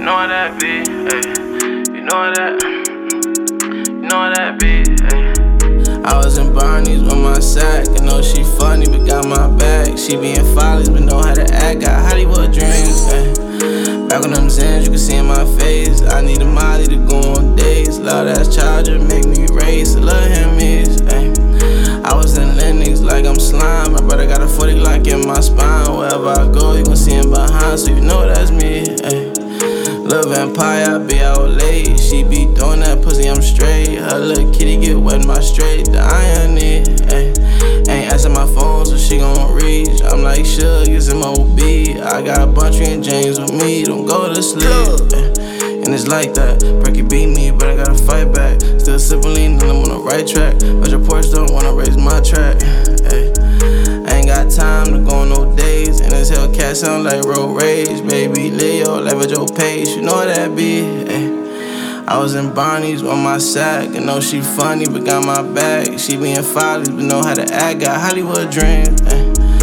You know how that be, ayy. You know that. You know how that be, ayy. I was in Barney's with my sack. I know she funny, but got my back. She be in follies, but know how to act. Got Hollywood dreams. Ay. Back on them Zans, you can see in my face. I need a Molly to go on days. Loud ass charger, make me race. Love him is. Ay. I was in Lennox like I'm slime. My brother got a 40 lock in my spine. Wherever I go, you can see him behind, so you know. Lil' vampire, I be out late. She be throwing that pussy, I'm straight. Her little kitty get wet in my straight. The irony, ayy. Ain't answer my phone, so she gon' reach. I'm like, Suge, it's MOB. I got Buntry and James with me. Don't go to sleep. ayy. And it's like that. Brecky beat me, but I gotta fight back. Still sipping lean, and I'm on the right track. But your Porsche don't wanna raise my track. ayy. Hellcat sound like road rage. Baby Leo, leverage your pace. You know that be. ayy. I was in Barney's on my sack. I know she funny, but got my back. She be in follies, but know how to act. Got Hollywood dreams. ayy.